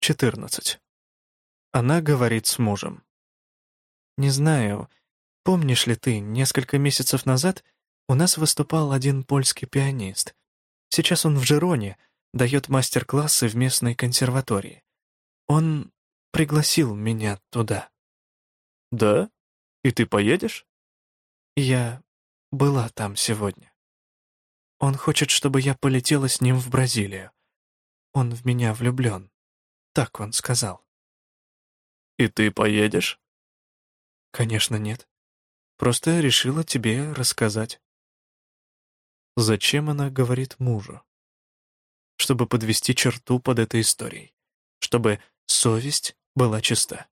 14. Она говорит с мужем. «Не знаю, помнишь ли ты, несколько месяцев назад у нас выступал один польский пианист. Сейчас он в Жироне, дает мастер-классы в местной консерватории. Он пригласил меня туда». «Да? И ты поедешь?» «Я была там сегодня. Он хочет, чтобы я полетела с ним в Бразилию. Он в меня влюблен. Так он сказал». «И ты поедешь?» «Конечно нет. Просто решила тебе рассказать». Зачем она говорит мужу? Чтобы подвести черту под этой историей. Чтобы совесть была чиста.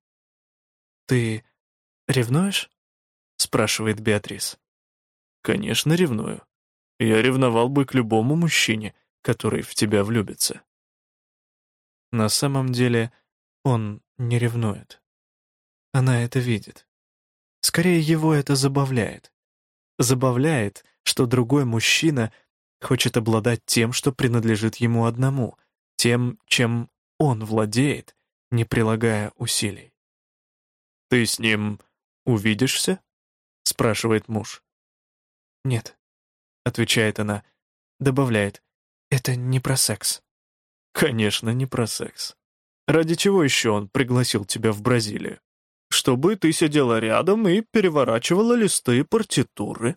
«Ты ревнуешь?» — спрашивает Беатрис. «Конечно, ревную. Я ревновал бы к любому мужчине, который в тебя влюбится». На самом деле он не ревнует. Она это видит. Скорее, его это забавляет. Забавляет, что другой мужчина хочет обладать тем, что принадлежит ему одному, тем, чем он владеет, не прилагая усилий. «Ты с ним увидишься?» — спрашивает муж. «Нет», — отвечает она, добавляет, «это не про секс». «Конечно, не про секс. Ради чего еще он пригласил тебя в Бразилию? Чтобы ты сидела рядом и переворачивала листы партитуры».